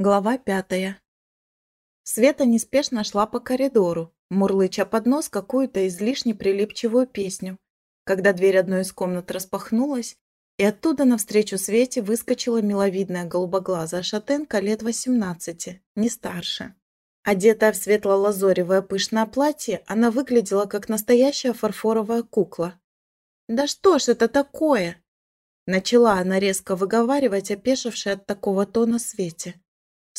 Глава пятая. Света неспешно шла по коридору, мурлыча под нос какую-то излишне прилипчивую песню, когда дверь одной из комнат распахнулась, и оттуда навстречу Свете выскочила миловидная голубоглазая шатенка лет 18, не старше. Одетая в светло-лазоревое пышное платье, она выглядела как настоящая фарфоровая кукла. «Да что ж это такое?» Начала она резко выговаривать, опешившая от такого тона Свете.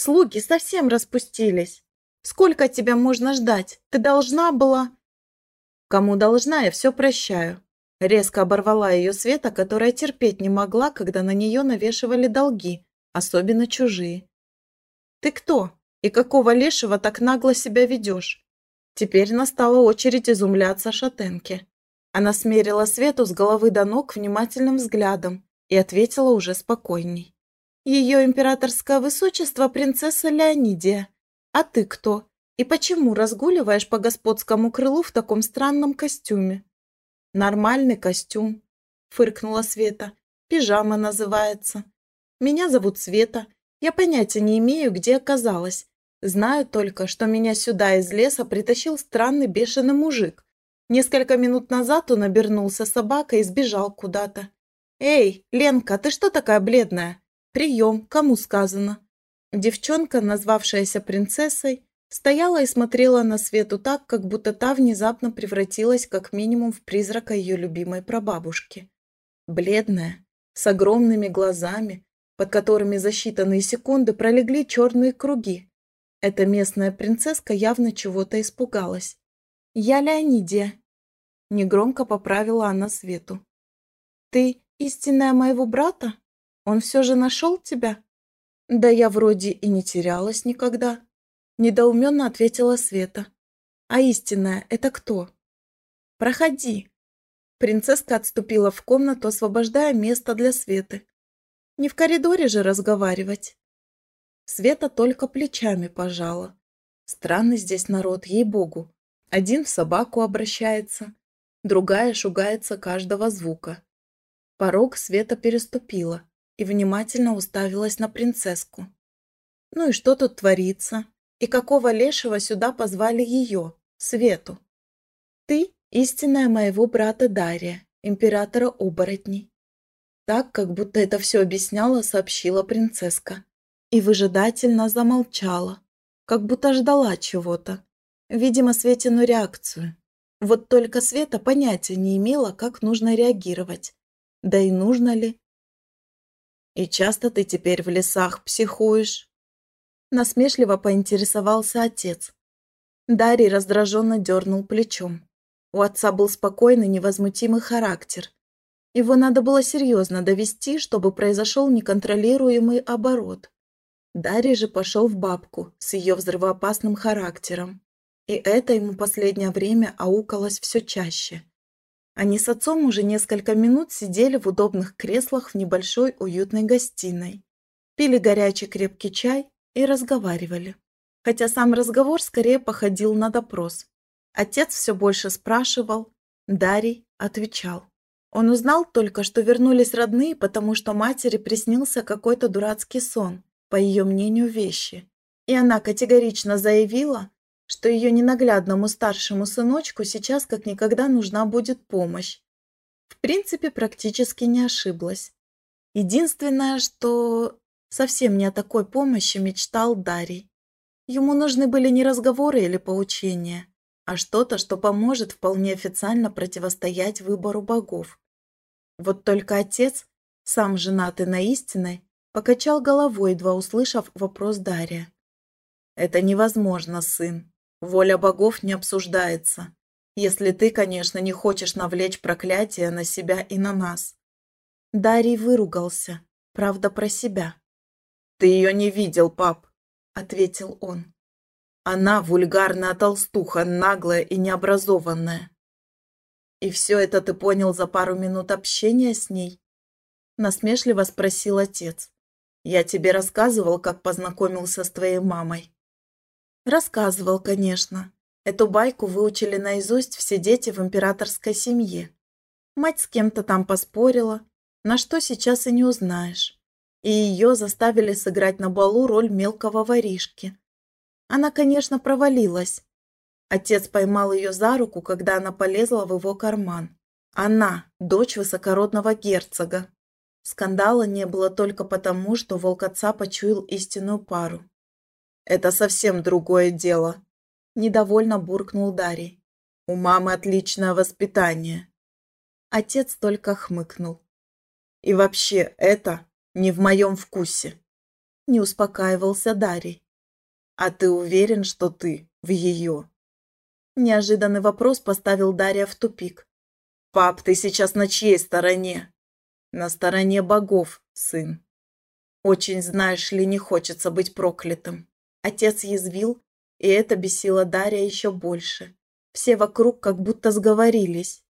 Слуги совсем распустились. Сколько тебя можно ждать? Ты должна была...» «Кому должна, я все прощаю». Резко оборвала ее Света, которая терпеть не могла, когда на нее навешивали долги, особенно чужие. «Ты кто? И какого лешего так нагло себя ведешь?» Теперь настала очередь изумляться шатенке. Она смерила Свету с головы до ног внимательным взглядом и ответила уже спокойней. Ее императорское высочество принцесса Леонидия. А ты кто? И почему разгуливаешь по господскому крылу в таком странном костюме? Нормальный костюм, фыркнула Света. Пижама называется. Меня зовут Света. Я понятия не имею, где оказалась. Знаю только, что меня сюда из леса притащил странный бешеный мужик. Несколько минут назад он обернулся собакой и сбежал куда-то. «Эй, Ленка, ты что такая бледная? «Прием, кому сказано?» Девчонка, назвавшаяся принцессой, стояла и смотрела на Свету так, как будто та внезапно превратилась как минимум в призрака ее любимой прабабушки. Бледная, с огромными глазами, под которыми за считанные секунды пролегли черные круги. Эта местная принцесска явно чего-то испугалась. «Я Леонидия», — негромко поправила она Свету. «Ты истинная моего брата?» Он все же нашел тебя?» «Да я вроде и не терялась никогда», – недоуменно ответила Света. «А истинная – это кто?» «Проходи». Принцесска отступила в комнату, освобождая место для Светы. «Не в коридоре же разговаривать». Света только плечами пожала. Странный здесь народ, ей-богу. Один в собаку обращается, другая шугается каждого звука. Порог Света переступила и внимательно уставилась на принцесску. Ну и что тут творится? И какого лешего сюда позвали ее, Свету? Ты истинная моего брата Дария, императора оборотней. Так, как будто это все объясняла, сообщила принцесска. И выжидательно замолчала, как будто ждала чего-то. Видимо, Светину реакцию. Вот только Света понятия не имела, как нужно реагировать. Да и нужно ли. «И часто ты теперь в лесах психуешь?» Насмешливо поинтересовался отец. Дарий раздраженно дернул плечом. У отца был спокойный, невозмутимый характер. Его надо было серьезно довести, чтобы произошел неконтролируемый оборот. Дарий же пошел в бабку с ее взрывоопасным характером. И это ему последнее время аукалось все чаще. Они с отцом уже несколько минут сидели в удобных креслах в небольшой уютной гостиной, пили горячий крепкий чай и разговаривали. Хотя сам разговор скорее походил на допрос. Отец все больше спрашивал, Дарий отвечал. Он узнал только, что вернулись родные, потому что матери приснился какой-то дурацкий сон, по ее мнению, вещи. И она категорично заявила, что ее ненаглядному старшему сыночку сейчас как никогда нужна будет помощь. В принципе, практически не ошиблась. Единственное, что совсем не о такой помощи мечтал Дарий. Ему нужны были не разговоры или поучения, а что-то, что поможет вполне официально противостоять выбору богов. Вот только отец, сам женатый на истиной, покачал головой, едва услышав вопрос Дария. «Это невозможно, сын. Воля богов не обсуждается. Если ты, конечно, не хочешь навлечь проклятие на себя и на нас. Дарий выругался, правда, про себя. «Ты ее не видел, пап», — ответил он. «Она вульгарная толстуха, наглая и необразованная». «И все это ты понял за пару минут общения с ней?» Насмешливо спросил отец. «Я тебе рассказывал, как познакомился с твоей мамой». Рассказывал, конечно. Эту байку выучили наизусть все дети в императорской семье. Мать с кем-то там поспорила, на что сейчас и не узнаешь. и ее заставили сыграть на балу роль мелкого воришки. Она, конечно, провалилась. Отец поймал ее за руку, когда она полезла в его карман. Она, дочь высокородного герцога. Скандала не было только потому, что волк отца почуял истинную пару. «Это совсем другое дело», – недовольно буркнул Дарий. «У мамы отличное воспитание». Отец только хмыкнул. «И вообще, это не в моем вкусе», – не успокаивался Дарий. «А ты уверен, что ты в ее?» Неожиданный вопрос поставил Дарья в тупик. «Пап, ты сейчас на чьей стороне?» «На стороне богов, сын. Очень, знаешь ли, не хочется быть проклятым». Отец язвил, и это бесило Дарья еще больше. Все вокруг как будто сговорились.